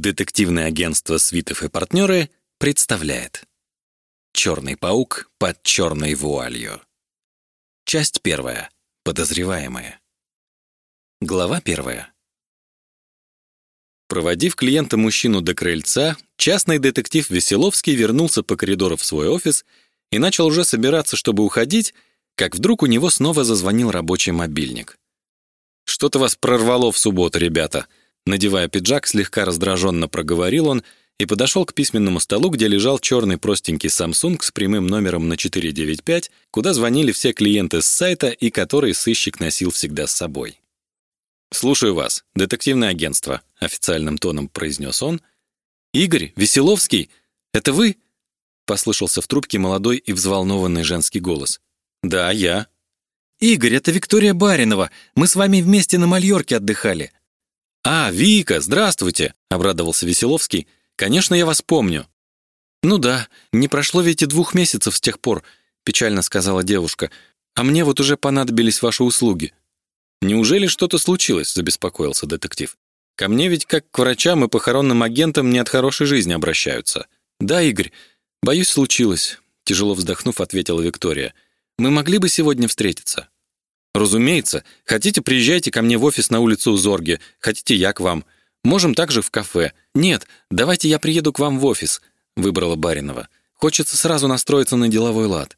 Детективное агентство «Свитов и партнеры» представляет «Черный паук под черной вуалью». Часть первая. Подозреваемые. Глава первая. Проводив клиента-мужчину до крыльца, частный детектив Веселовский вернулся по коридору в свой офис и начал уже собираться, чтобы уходить, как вдруг у него снова зазвонил рабочий мобильник. «Что-то вас прорвало в субботу, ребята», Надевая пиджак, слегка раздраженно проговорил он и подошел к письменному столу, где лежал черный простенький Samsung с прямым номером на 495, куда звонили все клиенты с сайта и который сыщик носил всегда с собой. «Слушаю вас, детективное агентство», — официальным тоном произнес он. «Игорь, Веселовский, это вы?» — послышался в трубке молодой и взволнованный женский голос. «Да, я». «Игорь, это Виктория Баринова. Мы с вами вместе на Мальорке отдыхали. «А, Вика, здравствуйте!» — обрадовался Веселовский. «Конечно, я вас помню». «Ну да, не прошло ведь и двух месяцев с тех пор», — печально сказала девушка. «А мне вот уже понадобились ваши услуги». «Неужели что-то случилось?» — забеспокоился детектив. «Ко мне ведь как к врачам и похоронным агентам не от хорошей жизни обращаются». «Да, Игорь, боюсь, случилось», — тяжело вздохнув, ответила Виктория. «Мы могли бы сегодня встретиться?» «Разумеется. Хотите, приезжайте ко мне в офис на улицу Зорге. Хотите, я к вам. Можем также в кафе. Нет, давайте я приеду к вам в офис», — выбрала Баринова. «Хочется сразу настроиться на деловой лад».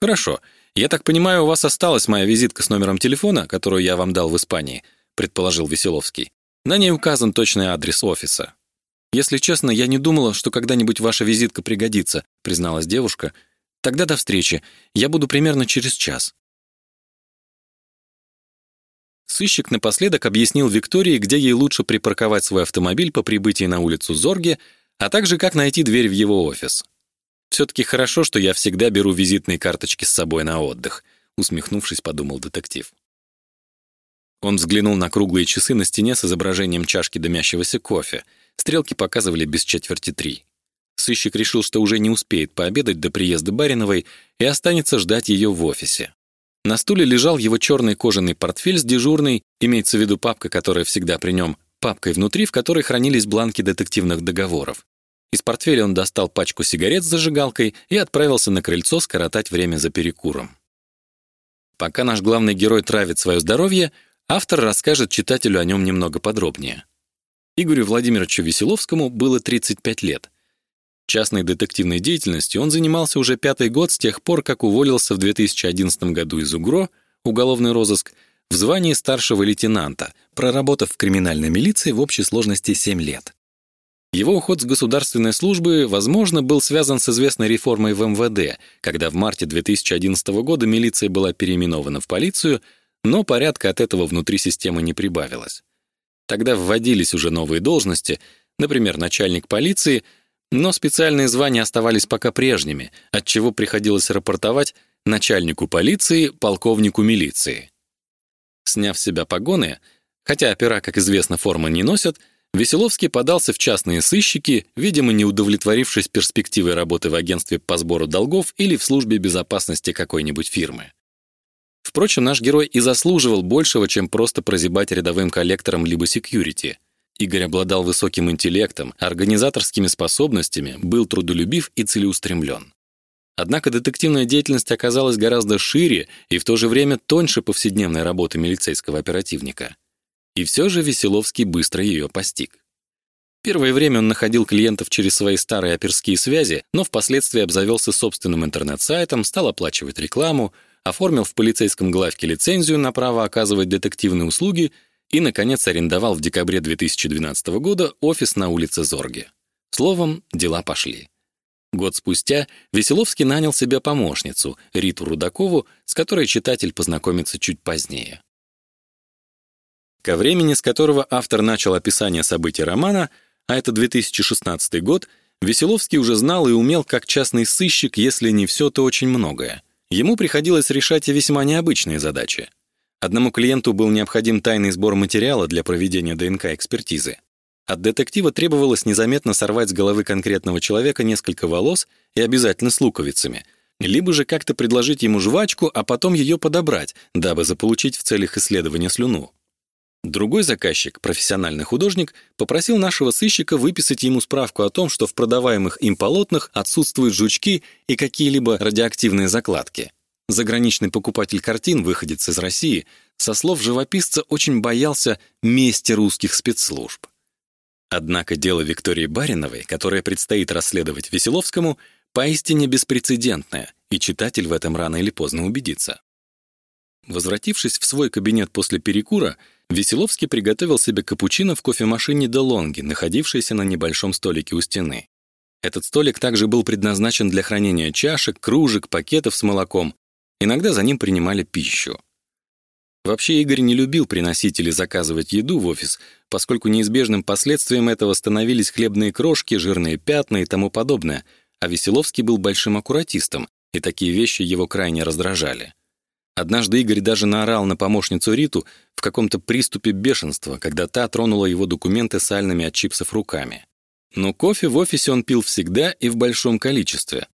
«Хорошо. Я так понимаю, у вас осталась моя визитка с номером телефона, которую я вам дал в Испании», — предположил Веселовский. «На ней указан точный адрес офиса». «Если честно, я не думала, что когда-нибудь ваша визитка пригодится», — призналась девушка. «Тогда до встречи. Я буду примерно через час». Сыщик напоследок объяснил Виктории, где ей лучше припарковать свой автомобиль по прибытии на улицу Зорге, а также как найти дверь в его офис. «Все-таки хорошо, что я всегда беру визитные карточки с собой на отдых», усмехнувшись, подумал детектив. Он взглянул на круглые часы на стене с изображением чашки дымящегося кофе. Стрелки показывали без четверти три. Сыщик решил, что уже не успеет пообедать до приезда Бариновой и останется ждать ее в офисе. На стуле лежал его черный кожаный портфель с дежурной, имеется в виду папка, которая всегда при нем, папкой внутри, в которой хранились бланки детективных договоров. Из портфеля он достал пачку сигарет с зажигалкой и отправился на крыльцо скоротать время за перекуром. Пока наш главный герой травит свое здоровье, автор расскажет читателю о нем немного подробнее. Игорю Владимировичу Веселовскому было 35 лет. Частной детективной деятельностью он занимался уже пятый год с тех пор, как уволился в 2011 году из УГРО, уголовный розыск, в звании старшего лейтенанта, проработав в криминальной милиции в общей сложности 7 лет. Его уход с государственной службы, возможно, был связан с известной реформой в МВД, когда в марте 2011 года милиция была переименована в полицию, но порядка от этого внутри системы не прибавилось. Тогда вводились уже новые должности, например, начальник полиции — но специальные звания оставались пока прежними, отчего приходилось рапортовать начальнику полиции, полковнику милиции. Сняв с себя погоны, хотя опера, как известно, формы не носят, Веселовский подался в частные сыщики, видимо, не удовлетворившись перспективой работы в агентстве по сбору долгов или в службе безопасности какой-нибудь фирмы. Впрочем, наш герой и заслуживал большего, чем просто прозябать рядовым коллектором либо секьюрити. Игорь обладал высоким интеллектом, организаторскими способностями, был трудолюбив и целеустремлен. Однако детективная деятельность оказалась гораздо шире и в то же время тоньше повседневной работы милицейского оперативника. И все же Веселовский быстро ее постиг. Первое время он находил клиентов через свои старые оперские связи, но впоследствии обзавелся собственным интернет-сайтом, стал оплачивать рекламу, оформил в полицейском главке лицензию на право оказывать детективные услуги и, наконец, арендовал в декабре 2012 года офис на улице Зорге. Словом, дела пошли. Год спустя Веселовский нанял себе помощницу, Риту Рудакову, с которой читатель познакомится чуть позднее. Ко времени, с которого автор начал описание событий романа, а это 2016 год, Веселовский уже знал и умел как частный сыщик, если не все, то очень многое. Ему приходилось решать и весьма необычные задачи. Одному клиенту был необходим тайный сбор материала для проведения ДНК-экспертизы. От детектива требовалось незаметно сорвать с головы конкретного человека несколько волос и обязательно с луковицами, либо же как-то предложить ему жвачку, а потом ее подобрать, дабы заполучить в целях исследования слюну. Другой заказчик, профессиональный художник, попросил нашего сыщика выписать ему справку о том, что в продаваемых им полотнах отсутствуют жучки и какие-либо радиоактивные закладки. Заграничный покупатель картин, выходец из России, со слов живописца очень боялся мести русских спецслужб. Однако дело Виктории Бариновой, которое предстоит расследовать Веселовскому, поистине беспрецедентное, и читатель в этом рано или поздно убедится. Возвратившись в свой кабинет после перекура, Веселовский приготовил себе капучино в кофемашине DeLonghi, находившейся на небольшом столике у стены. Этот столик также был предназначен для хранения чашек, кружек, пакетов с молоком. Иногда за ним принимали пищу. Вообще Игорь не любил приносить или заказывать еду в офис, поскольку неизбежным последствием этого становились хлебные крошки, жирные пятна и тому подобное, а Веселовский был большим аккуратистом, и такие вещи его крайне раздражали. Однажды Игорь даже наорал на помощницу Риту в каком-то приступе бешенства, когда та тронула его документы сальными от чипсов руками. Но кофе в офисе он пил всегда и в большом количестве.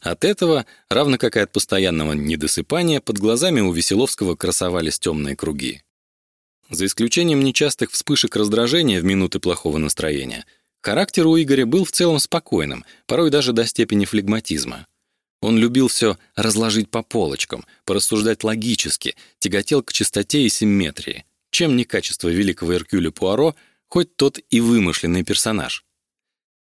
От этого, равно как и от постоянного недосыпания, под глазами у Веселовского красовались темные круги. За исключением нечастых вспышек раздражения в минуты плохого настроения, характер у Игоря был в целом спокойным, порой даже до степени флегматизма. Он любил все разложить по полочкам, порассуждать логически, тяготел к чистоте и симметрии. Чем не качество великого Эркюля Пуаро, хоть тот и вымышленный персонаж.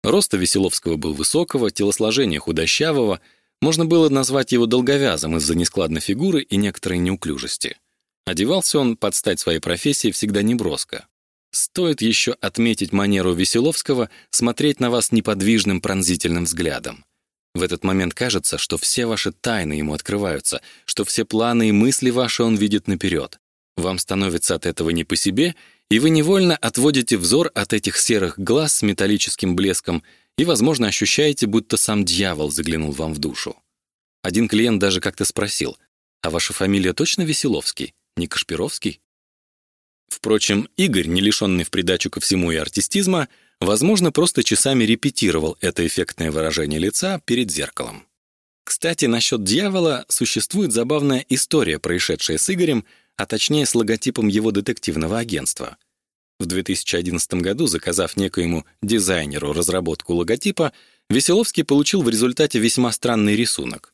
Роста Веселовского был высокого, телосложение худощавого, можно было назвать его долговязым из-за нескладной фигуры и некоторой неуклюжести. Одевался он под стать своей профессии всегда неброско. Стоит еще отметить манеру Веселовского смотреть на вас неподвижным пронзительным взглядом. В этот момент кажется, что все ваши тайны ему открываются, что все планы и мысли ваши он видит наперед. Вам становится от этого не по себе, и вы невольно отводите взор от этих серых глаз с металлическим блеском и, возможно, ощущаете, будто сам дьявол заглянул вам в душу. Один клиент даже как-то спросил, «А ваша фамилия точно Веселовский, не Кашпировский?» Впрочем, Игорь, не лишенный в придачу ко всему и артистизма, Возможно, просто часами репетировал это эффектное выражение лица перед зеркалом. Кстати, насчет дьявола существует забавная история, происшедшая с Игорем, а точнее с логотипом его детективного агентства. В 2011 году, заказав некоему дизайнеру разработку логотипа, Веселовский получил в результате весьма странный рисунок.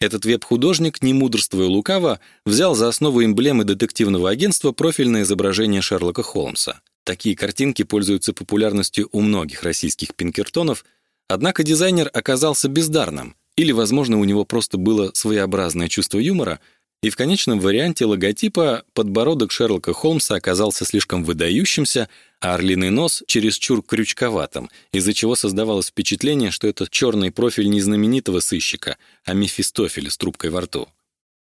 Этот веб-художник, не мудрствуя лукаво, взял за основу эмблемы детективного агентства профильное изображение Шерлока Холмса — Такие картинки пользуются популярностью у многих российских пинкертонов, однако дизайнер оказался бездарным, или, возможно, у него просто было своеобразное чувство юмора, и в конечном варианте логотипа подбородок Шерлока Холмса оказался слишком выдающимся, а орлиный нос чересчур крючковатым, из-за чего создавалось впечатление, что это черный профиль не знаменитого сыщика, а Мефистофеля с трубкой во рту.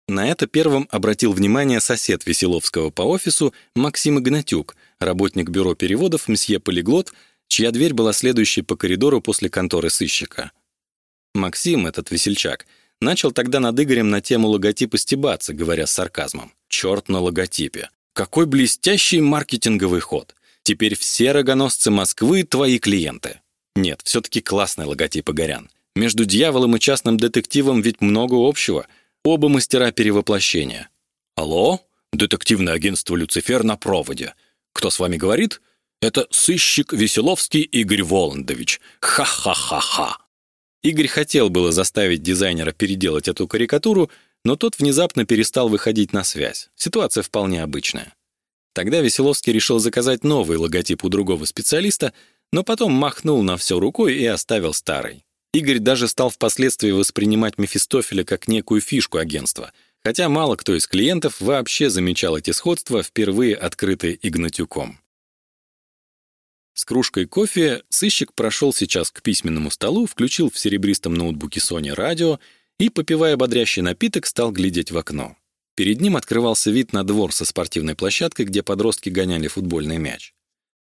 На это первым обратил внимание сосед Веселовского по офису Максим Игнатюк, работник бюро переводов мсье Полиглот, чья дверь была следующей по коридору после конторы сыщика. Максим, этот весельчак, начал тогда над Игорем на тему логотипа стебаться, говоря с сарказмом. «Черт на логотипе! Какой блестящий маркетинговый ход! Теперь все рогоносцы Москвы — твои клиенты!» Нет, все-таки классный логотип Игорян. Между дьяволом и частным детективом ведь много общего. Оба мастера перевоплощения. «Алло? Детективное агентство «Люцифер» на проводе. Кто с вами говорит? Это сыщик Веселовский Игорь Воландович. Ха-ха-ха-ха. Игорь хотел было заставить дизайнера переделать эту карикатуру, но тот внезапно перестал выходить на связь. Ситуация вполне обычная. Тогда Веселовский решил заказать новый логотип у другого специалиста, но потом махнул на все рукой и оставил старый. Игорь даже стал впоследствии воспринимать Мефистофеля как некую фишку агентства — хотя мало кто из клиентов вообще замечал эти сходства, впервые открытые Игнатюком. С кружкой кофе сыщик прошел сейчас к письменному столу, включил в серебристом ноутбуке Sony радио и, попивая бодрящий напиток, стал глядеть в окно. Перед ним открывался вид на двор со спортивной площадкой, где подростки гоняли футбольный мяч.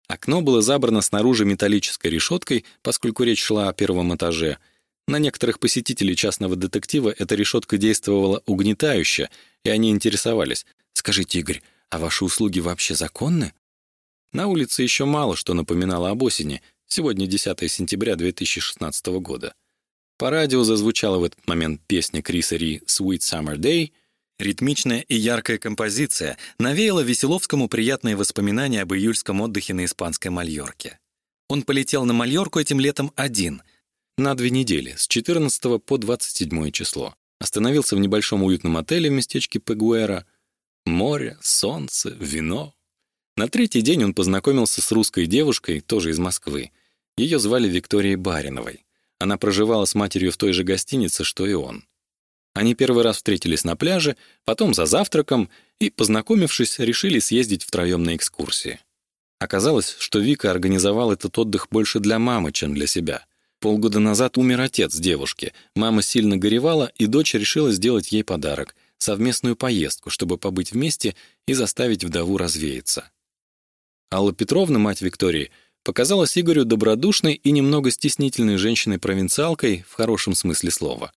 Окно было забрано снаружи металлической решеткой, поскольку речь шла о первом этаже — на некоторых посетителей частного детектива эта решетка действовала угнетающе, и они интересовались. «Скажите, Игорь, а ваши услуги вообще законны?» На улице еще мало что напоминало об осени, сегодня 10 сентября 2016 года. По радио зазвучала в этот момент песня Криса Ри «Sweet Summer Day», Ритмичная и яркая композиция навеяла Веселовскому приятные воспоминания об июльском отдыхе на испанской Мальорке. Он полетел на Мальорку этим летом один, на две недели, с 14 по 27 число. Остановился в небольшом уютном отеле в местечке Пегуэра. Море, солнце, вино. На третий день он познакомился с русской девушкой, тоже из Москвы. Ее звали Викторией Бариновой. Она проживала с матерью в той же гостинице, что и он. Они первый раз встретились на пляже, потом за завтраком и, познакомившись, решили съездить втроем на экскурсии. Оказалось, что Вика организовал этот отдых больше для мамы, чем для себя. Полгода назад умер отец девушки, мама сильно горевала, и дочь решила сделать ей подарок — совместную поездку, чтобы побыть вместе и заставить вдову развеяться. Алла Петровна, мать Виктории, показалась Игорю добродушной и немного стеснительной женщиной-провинциалкой в хорошем смысле слова.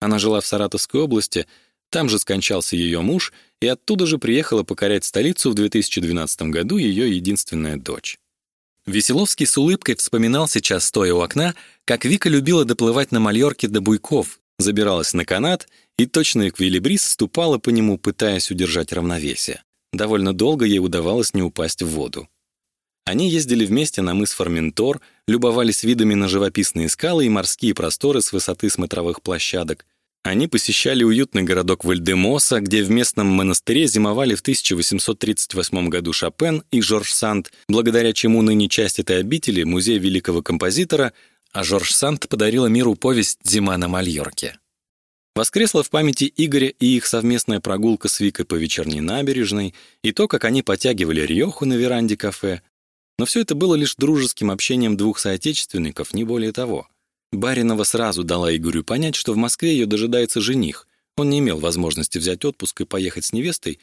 Она жила в Саратовской области, там же скончался ее муж, и оттуда же приехала покорять столицу в 2012 году ее единственная дочь. Веселовский с улыбкой вспоминал сейчас, стоя у окна, как Вика любила доплывать на Мальорке до буйков, забиралась на канат и точно эквилибрист ступала по нему, пытаясь удержать равновесие. Довольно долго ей удавалось не упасть в воду. Они ездили вместе на мыс Форментор, любовались видами на живописные скалы и морские просторы с высоты смотровых площадок, они посещали уютный городок Вальдемоса, где в местном монастыре зимовали в 1838 году Шопен и Жорж Санд, благодаря чему ныне часть этой обители — музей великого композитора, а Жорж Санд подарила миру повесть «Зима на Мальорке». Воскресла в памяти Игоря и их совместная прогулка с Викой по вечерней набережной, и то, как они потягивали рьоху на веранде кафе. Но все это было лишь дружеским общением двух соотечественников, не более того. Баринова сразу дала Игорю понять, что в Москве ее дожидается жених. Он не имел возможности взять отпуск и поехать с невестой,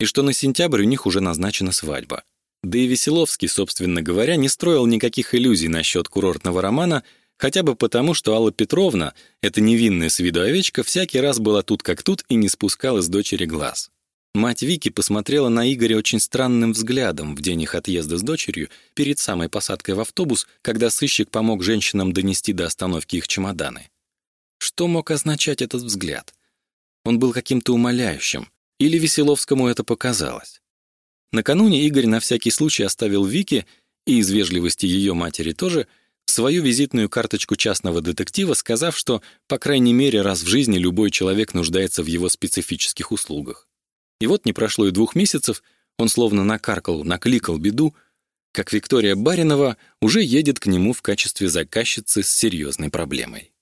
и что на сентябрь у них уже назначена свадьба. Да и Веселовский, собственно говоря, не строил никаких иллюзий насчет курортного романа, хотя бы потому, что Алла Петровна, эта невинная с виду овечка, всякий раз была тут как тут и не спускала с дочери глаз. Мать Вики посмотрела на Игоря очень странным взглядом в день их отъезда с дочерью перед самой посадкой в автобус, когда сыщик помог женщинам донести до остановки их чемоданы. Что мог означать этот взгляд? Он был каким-то умоляющим, или Веселовскому это показалось? Накануне Игорь на всякий случай оставил Вике, и из вежливости ее матери тоже, свою визитную карточку частного детектива, сказав, что, по крайней мере, раз в жизни любой человек нуждается в его специфических услугах. И вот не прошло и двух месяцев, он словно накаркал, накликал беду, как Виктория Баринова уже едет к нему в качестве заказчицы с серьезной проблемой.